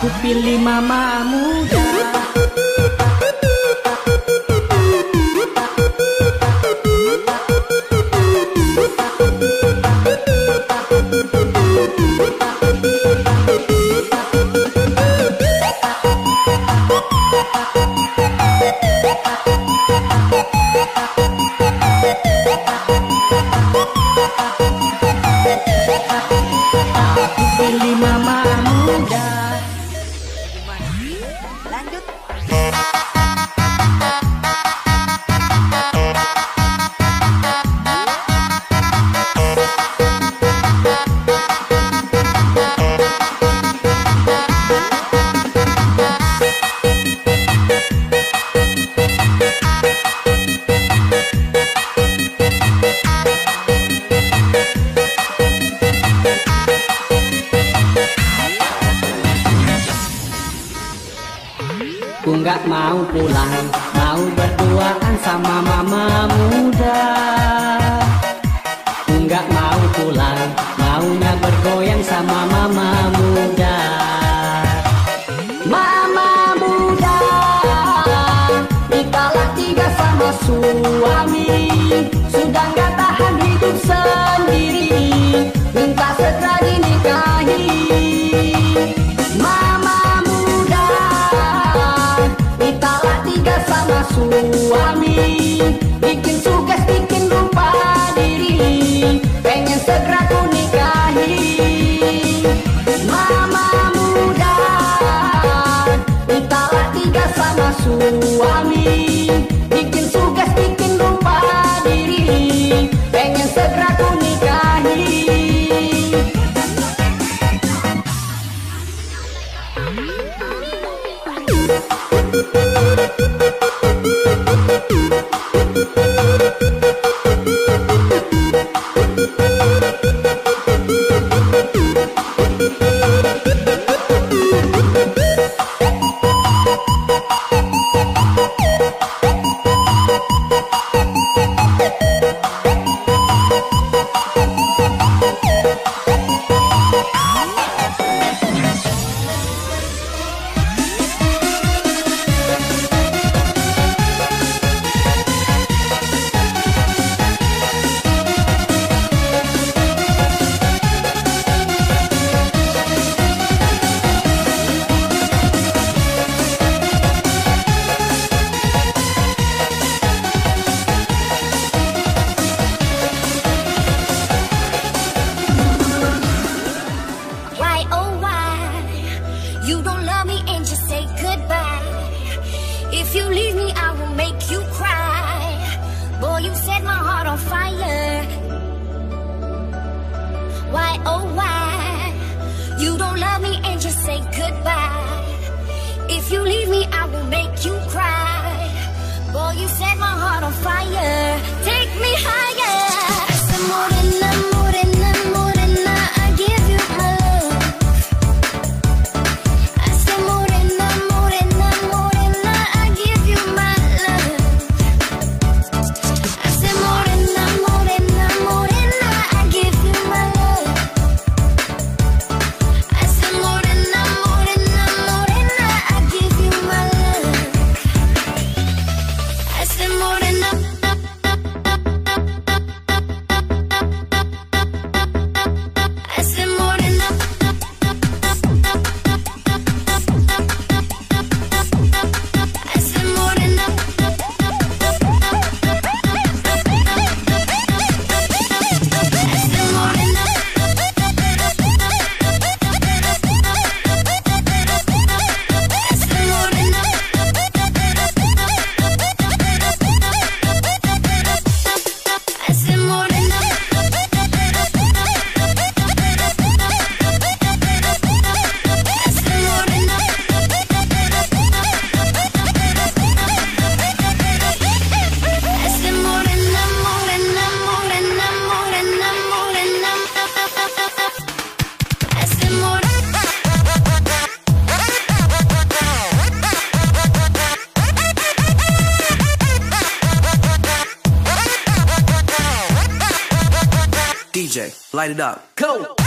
Kupilih mamamu. you don't love me and just say goodbye. If you leave me, I will make you cry. Boy, you set my heart on fire. Why, oh, why? You don't love me and just say goodbye. If you leave me, I will make you cry. Boy, you set my heart on fire. Take me high. DJ. Light it up. Go!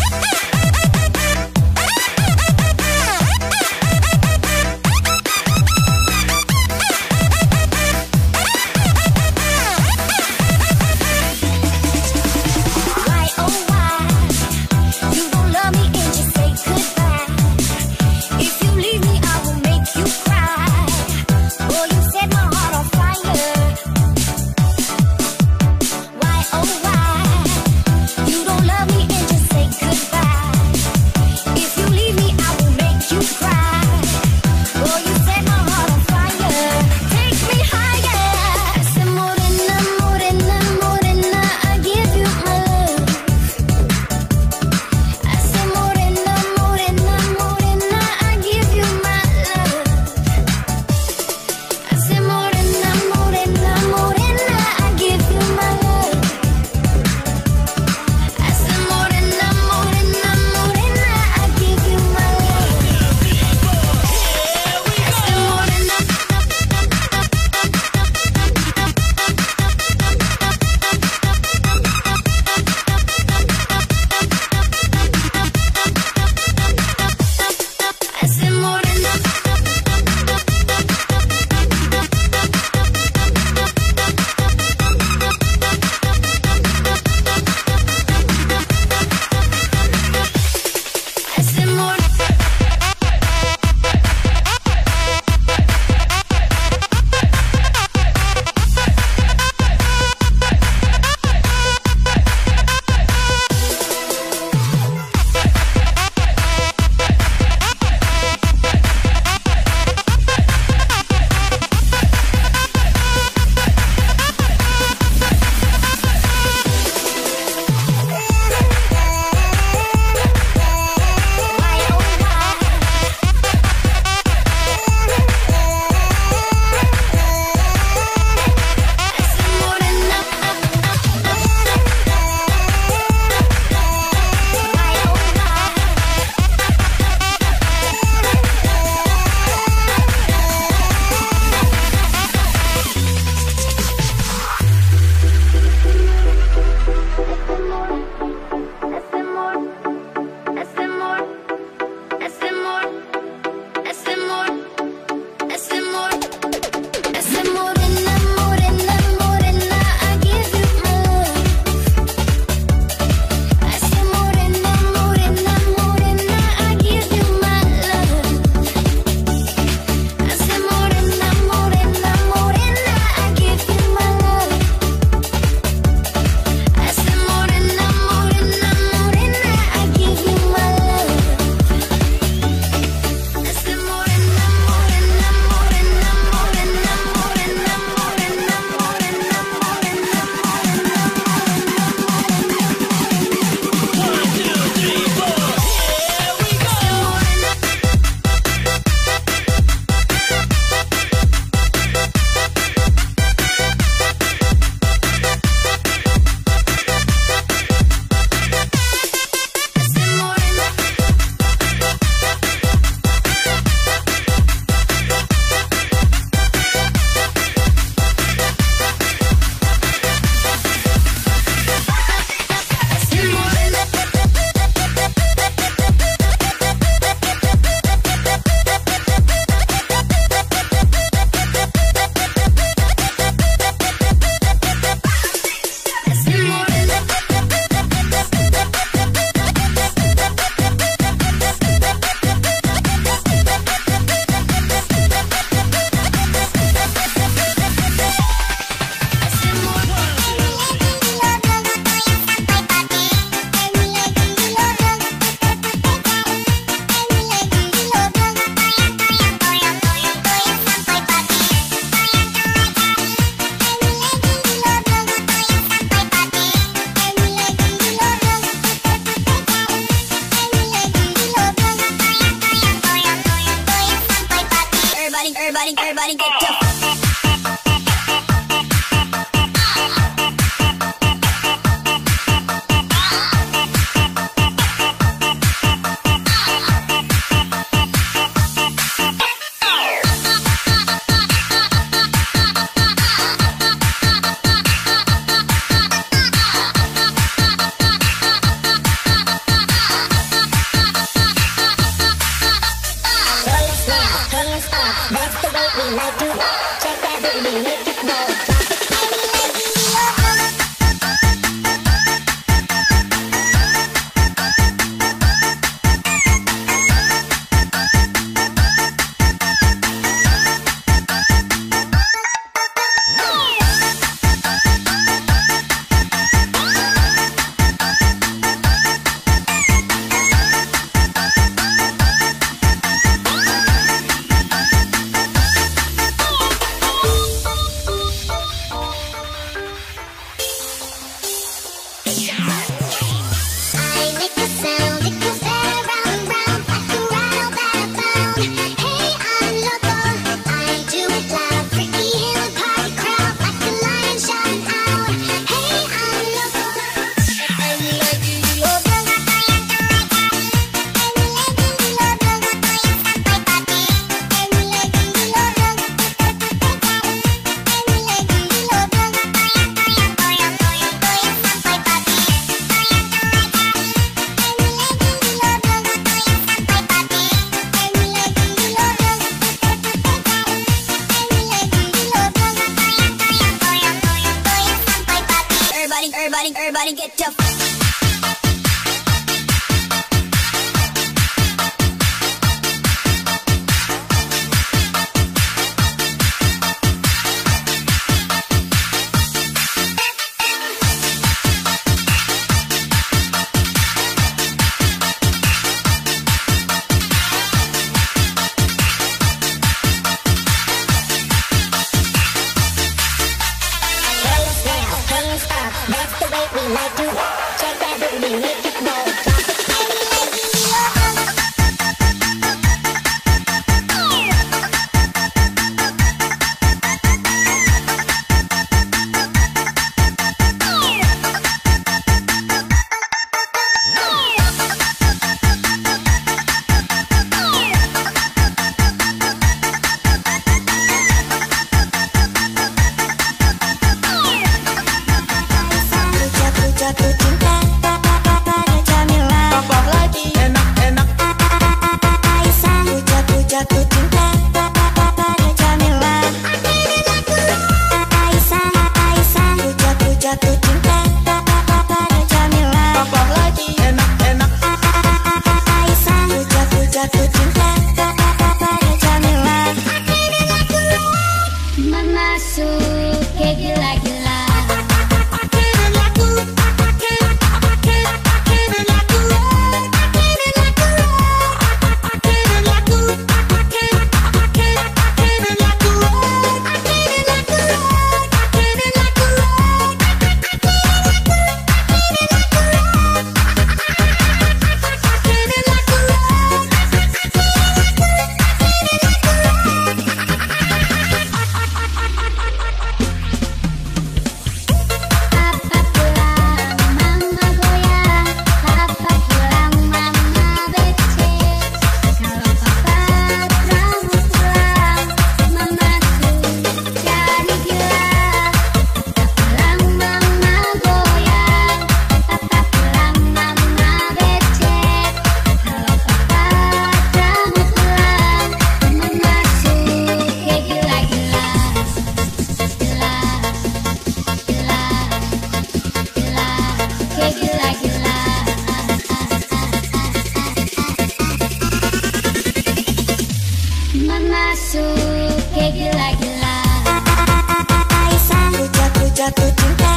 jatuh cinta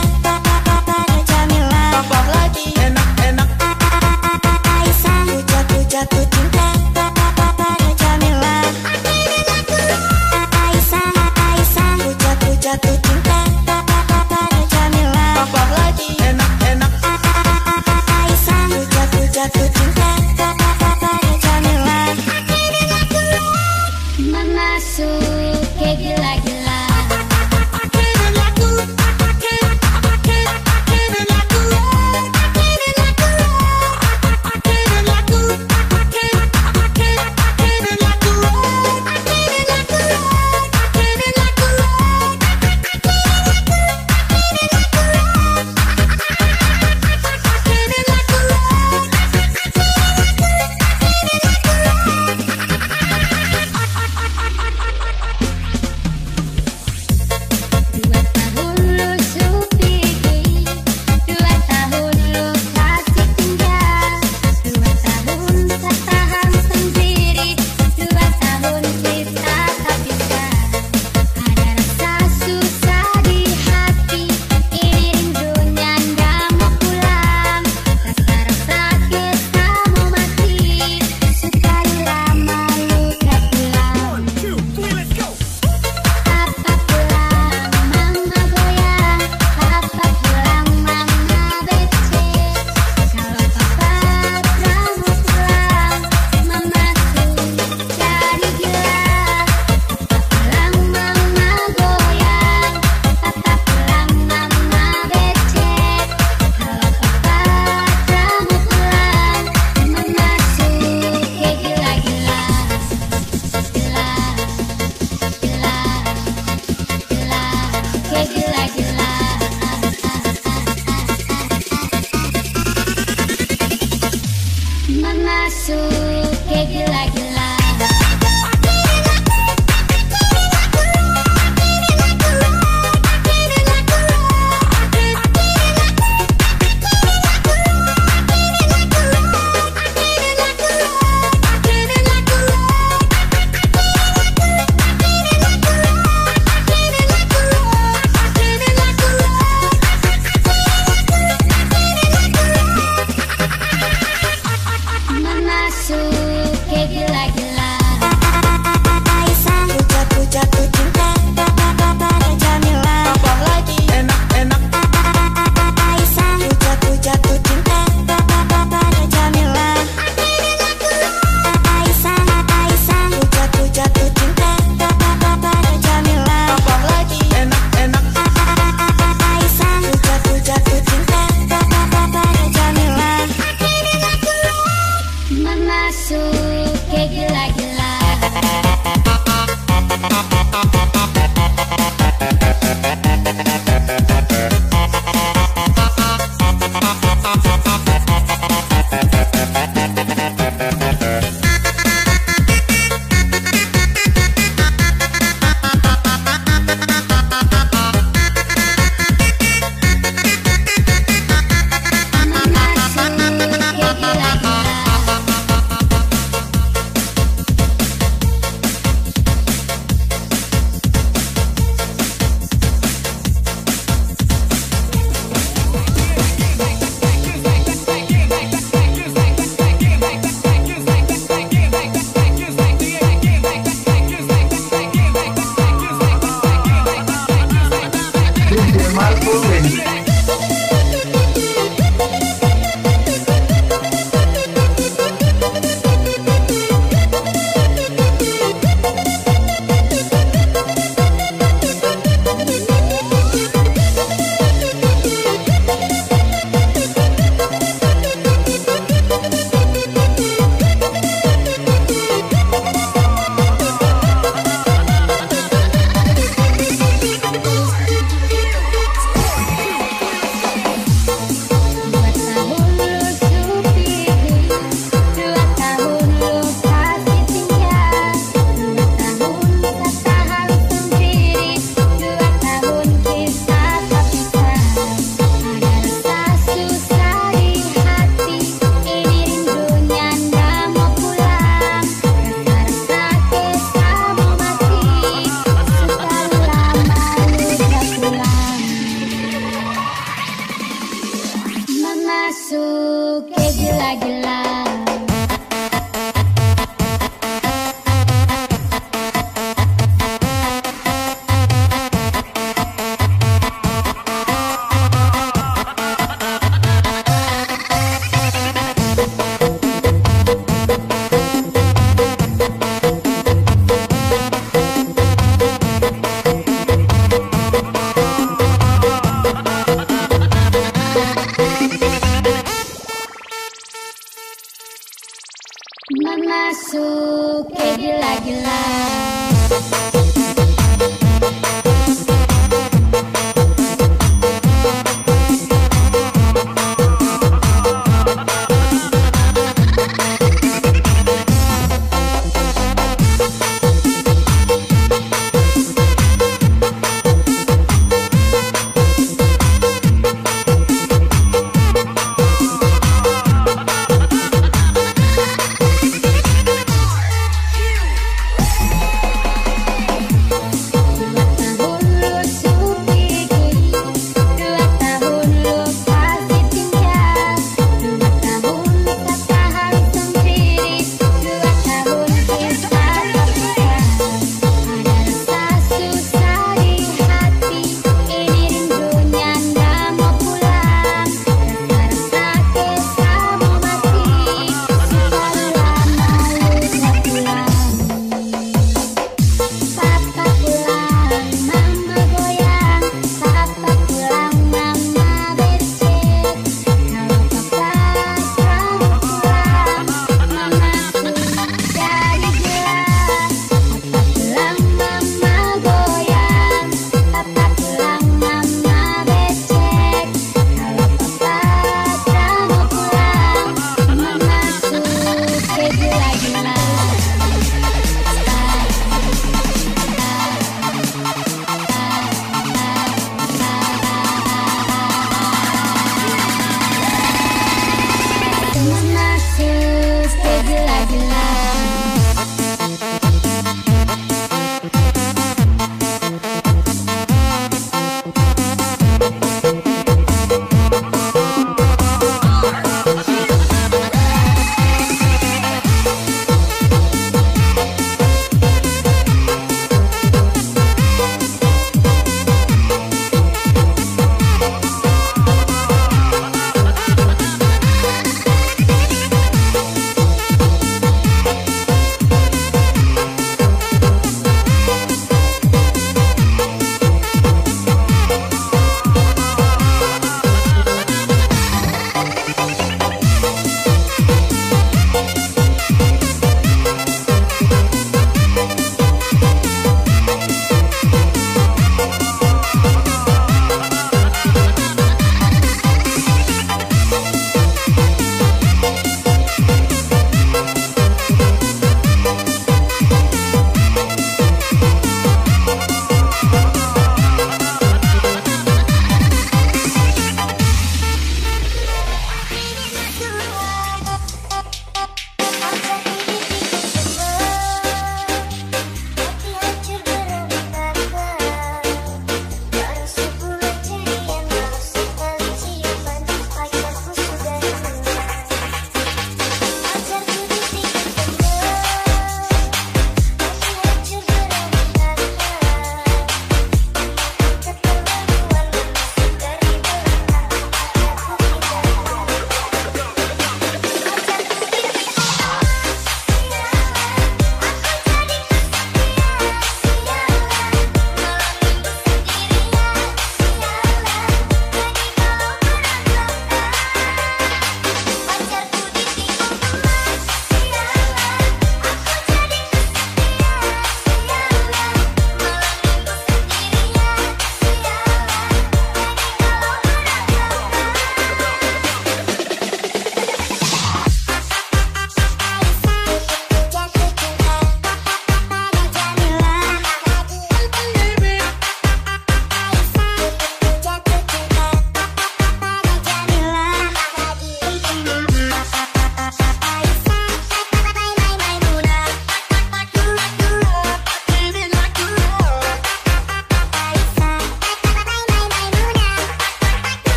pada Jamila Tambah lagi.